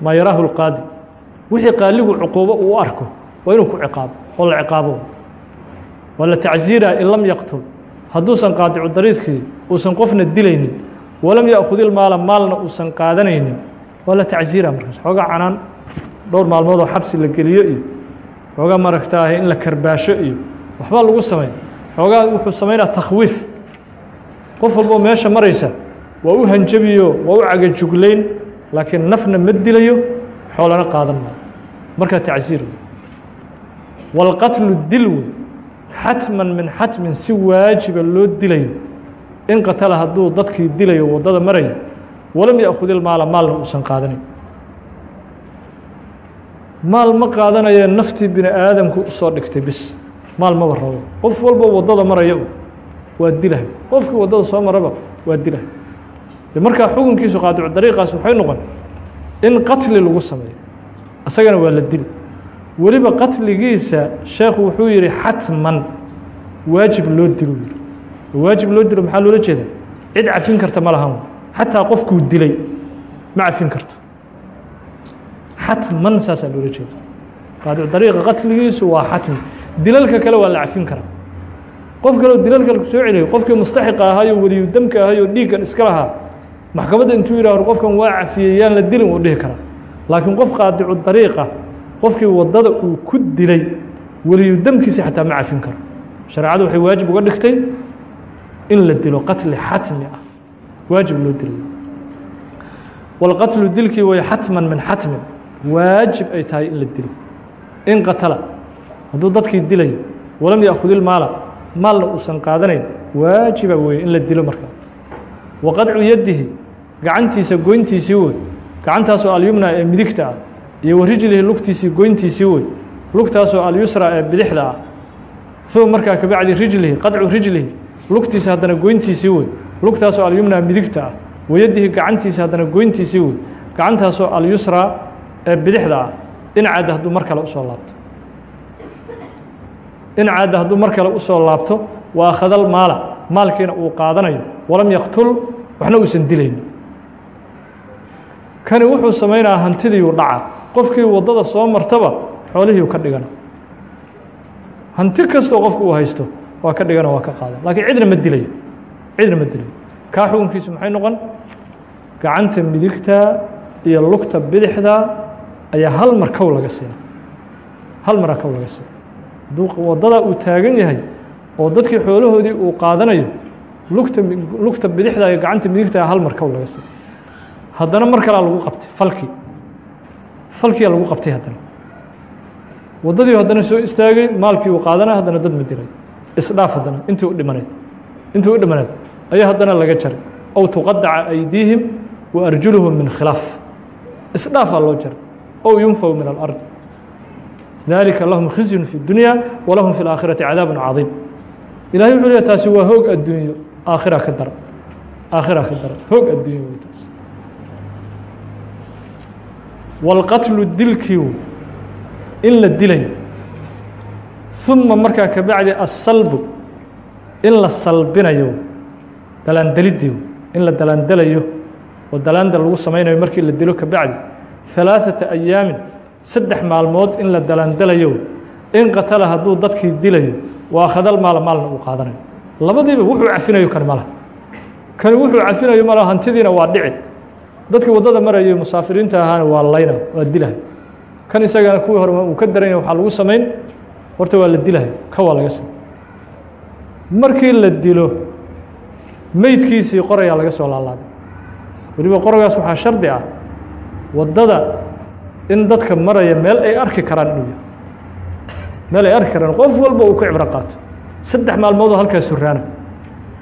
maa yaraahu اlqaadi wixii qaaligu cuquubo uu arko waa inuu ku ciqaabo oo la ciqaabo. Waa la tacziiraa in lam yaqtul. Hadduusan qaadicu dariidkii uusan qofna dilaynin walam yaأkhud ilmaala maalna uusan qaadanaynin. Waa la tacziira markaas. Xoogaa canaan dhowr maalmood oo xabsi la geliyo iyo xoogaa maragtaaha in la karbaasho iyo waxbaa lagu samay xoogaa wuxuu samaynaa takhwiif. Qof walboo meesha maraysa waa u hanjabiyo waa u cagajuglayn laakiin nafna ma dilayo xoolana qaadan maayo. Markaa tacziir wey walqatlu dil wey xatman min xatmin si waajiba loo dilayo. In qatala hadduu dadkii dilayo waddada marayo walam yaأkhud ilmaala maalna uusan qaadanayn maal ma qaadanaye naftii bini aadamku u soo dhigtay bis. Maal maba rabo qof walba waddada maraya waa dilahay. Qofkii waddada soo maraba waa dilahay markaa xukunkiisu qaadicu dariiqaas waxay noqon in qatli lagu sameeyo. Isagana waa la dili. Weliba qatligiisa sheekhu wuxuu yihi xatman waajib loo yiri waajib loo dilo maxaa loola jeeda cid cafin karta ma lahan. Xataa qofkuu dilay ma cafin karto. Xatman saasaa loola jeeda qaadicu dariiqa qatligiisu waa xatmi. Dilalka kale waa la cafin karaa. Qof kaleo dilalka soo celiyo qofkii mustaxiqa ahaayo weliyu damka ahaayo dhiiggan iska lahaa maxkamadda intuu yidhah qofkan waa cafiyey yaan la dilin uu dhihi karaa. Laakiin qof qaadicu dariiqa qofkii waddada uu ku dilay weliyu damkiisa xataa ma cafin karo. Shareecadu waxay waajib uga dhigtay in la dilo qatli xatmi ah. Waajib loo dilay. Walqatlu dilkii way xatman min xatmin. Waajib ay tahay in la dilo. In qatala hadduu dadkii dilayo walam yaأkhud maalna uusan qaadanayn waajiba weeye in la dilo markaa wa qadcu yadihi gacantiisa goyntiisii wey gacantaasoo alyumna ee midigta ah iyo wa rijlihi lugtiisii goyntiisii wey lugtaasoo alyusra ee bidixda ah uma markaa kabacdi rijlihi qadcu rijlihi lugtiisa haddana goyntiisii wey lugtaasoo alyumna midigta ah wayadihi gacantiisa haddana goyntiisii wey gacantaasoo alyusra ee bidixda ah incaadda hadduu mar kale u soo laabto incaadda hadduu mar kale u soo laabto waa akhadal maala maalkiina uu qaadanayo walam yaktul waxna uusan dilayn. Kani wuxuu samaynayaa hantidiiu dhaca. Qofkii waddada soo martaba xoolihiiu ka dhigana. Hanti kastoo qofku uu haysto waa ka dhigana waa ka qaadan. Laakiin cidna ma dilayo cidna ma dilayo kaa xukunkiisu maxay noqon? Gacanta midigta iyo lugta bidixda ayaa hal mar kow laga siina. Hal maraa kow laga siina. Hadduu waddadaa uu taagan yahay oo dadkii xoolahoodii uu qaadanayo lugta lugta bidixda iyo gacanta midigta hal mar kow laga siina haddana mar kalaa lagu qabtay falkii falkiyaa lagu qabtay haddana. Waddadii haddana soo istaagay maalkii uu qaadanay haddana dad ma dilay isdhaaf haddana intii u dhimaneed intii u dhimaneed ayaa haddana laga jaray. Ow tuqadaca aydiihim wa arjuluhum min khilaaf. Isdhaafaa loo jaray. Ow yunfaw min alard dalika lahum khizyun fi اdunya walahum fi اlaakhirati cadaab cadiim. Ilahay wuxuu leeya taasi waa hoog adduunyo aakhira ka dara aakhira ka dara hoog adduunyo wey taas walqatlu dilkiiu in la dilayo ثuma markaa kabacdi aلsalbu in la salbinayo dalaandelidiiu in la dalaandelayo oo dalaanda lagu samaynayo markii la dilo kabacdi ثalaaثaةa أyaamin saddex maalmood in la dalaandelayo in qatala hadduu dadkii dilayo waa akhadal maala maalna uu qaadanayo labadiiba wuxuu cafinayo kan malaha kani wuxuu cafinayo malaha hantidiina waa dhici. Dadkii waddada marayay musaafiriinta ahaana waa layna waa dilahay. Kan isagana kuwii hore uu ka daran yahay waxaa lagu samayn. Horta waa la dilahay ka waa laga samay markii la dilo meydkiisii qorayaa laga soo laalaaday. Weliba qoragaas waxaa shardi ah waddada in dadka maraya meel ay arki karaan inuu yahay meel ay arki karaan qof walba uu ka cibro qaato saddex maalmoodoo halkaas suraana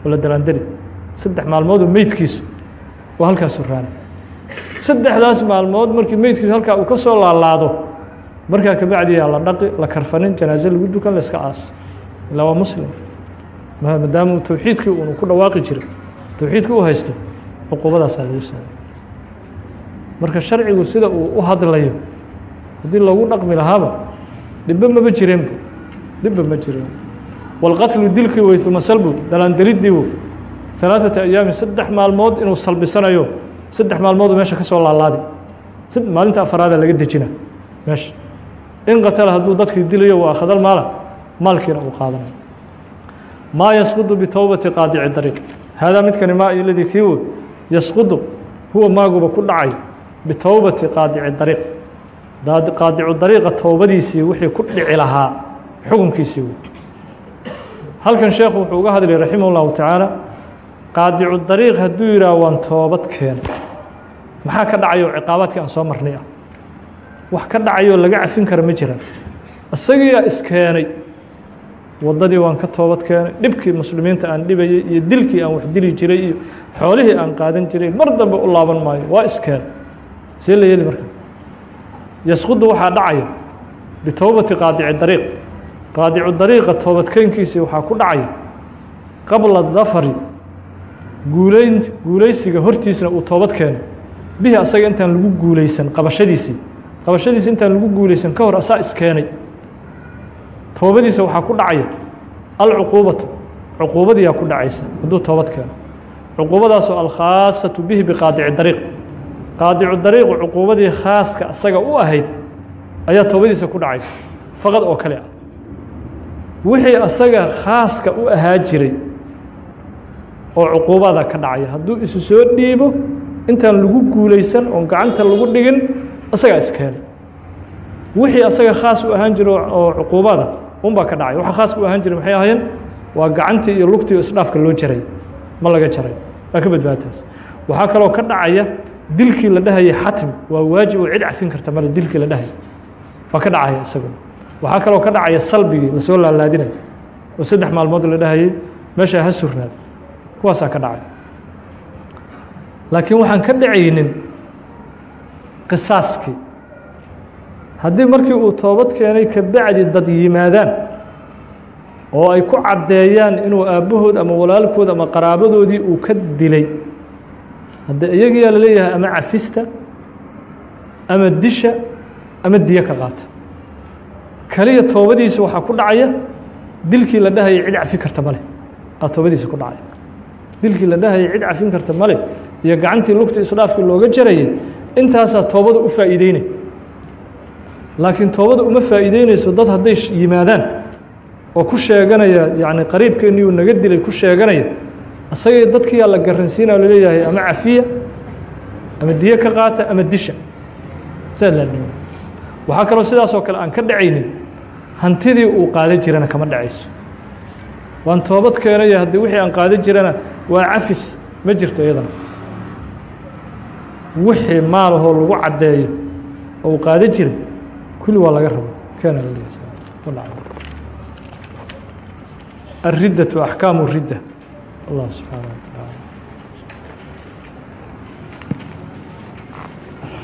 oo la dalaandeli saddex maalmoodoo meydkiisu oo halkaas suraana saddexdaas maalmood markii meydkiisu halkaa uu ka soo laalaado markaa kabacdiyaa la dhaqi la karfanin janaaze lagu dukan la aas. Ilaa waa muslim. Maadaama towxiidkii uunu ku dhawaaqi jiray towxiidkii u haysto cuqubadaasaa lagu saamay marka sharcigu sida uu u hadlayo haddii loogu dhaqmi lahaaba dhibba maba jireenbu dhibba ma jireen walqatlu dilkii wey uma salbu dalaandelidiibu ثalaaثata ayaamin saddex maalmood inuu salbisanayo saddex maalmoodu meesha ka soo maalinta afaraada laga dejina meesha in qatala hadduu dadkii dilayo waa akhadal maala maalkiina uu qaadanayo maa yasqudu bitowbati qaadici dariiq haadaa midkani maa iladii kii yasqudu huwa maaguba ku dhacay bitowbati qaadici dariiq qaadicu dariiqa towbadiisii wixii ku dhici lahaa xukunkiisii wey halkan sheekhu wuxuu uga hadlay raximah اllahu tacaala qaadicu dariiq hadduu yidhaah waan toobad keenay maxaa ka dhacayo ciqaabaadkii aan soo marnay? Ah wax ka dhacayoo laga cafin kara ma jiraan isagiiyaa iskeenay waddadii waan ka toobad keenay dhibkii muslimiinta aan dhibayay iyo dilkii aan wax dili jiray iyo xoolihii aan qaadan jiray mar dambe u laaban maayo waa iskeen. See la yeeli marka? Yasqudu waxaa dhacaya bitowbati qaadici dariiq qaadicu dariiqa toobadkeenkiisii waxaa ku dhacaya qabla dafari. Guuleyn guulaysiga hortiisna uu toobad keeno. Bihi asaga intaan lagu guulaysan qabashadiisii qabashadiisi intaan lagu guulaysan ka hor asaa iskeenay. Toobadiisa waxaa ku dhacaya alcuquubatu. Cuquubadiyaa ku dhacaysa hadduu toobad keeno. Cuquubadaasoo alkhaasatu bihi biqaadici dariiq. Qaadicu dariiqu cuquubadii khaaska asaga u ahayd ayaa toobadiisa ku dhacaysa. Faqad oo kale ah wixii asaga khaaska u ahaa jiray oo cuquubada ka dhacaya. Hadduu isu soo dhiibo intaan lagu guulaysan oon gacanta lagu dhigin asagaa iskeenay wixii asaga khaas u ahaan jira oo cuquubada unbaa ka dhacay waxa khaaska u ahaan jiray maxay ahaayeen? Waa gacantii iyo lugtii isdhaafka loo jaray. Ma laga jaray. Waa ka badbaataas waxaa kaloo ka dhacaya dilkii la dhahayay xatmi. Waa waajib oo cid cafin karta male dilkii la dhahaya waa ka dhacaya isaguna waxaa kaloo ka dhacaya salbigii la soo laalaadinaya oo saddex maalmood la dhahayay meeshaa ha surnaad. Kuwaasaa ka dhacay. Laakiin waxaan ka dhacaynin qisaaskii. Haddii markii uu toobad keenay ka bacdi dad yimaadaan oo ay ku caddeeyaan inuu aabbahood ama walaalkood ama qaraabadoodii uu ka dilay hadde iyagiyaa la leeyahay ama cafista ama disha ama diyo ka qaata kaliya toobadiisa waxaa ku dhacaya dilkii la dhahaya cid cafi karta male aa toobadiisa ku dhacaya. Dilkii la dhahaya cid cafin karta male iyo gacantii lugta isdhaafkii looga jarayay intaasaa toobada u faa'iideynay laakiin toobada uma faa'iideynayso dad hadday yimaadaan oo ku sheeganaya yacni qariibkeennii uu naga dilay ku sheeganaya isagii dadkiyaa la garansiinaa la leeyahay ama cafiya ama diyo ka qaata ama disha. Saa laadhimo waxaa kaloo sidaasoo kale aan ka dhacaynin hantidii uu qaadan jirana kama dhacayso. Waan toobad keenaya haddii wixii aan qaadan jirana waa cafis ma jirto iyadana. Wixii maalahoo lagu caddeeyo oo uu qaadan jiray kulli waa laga rabo. Keena alriddatu axkaamu ridda. Allah subxaana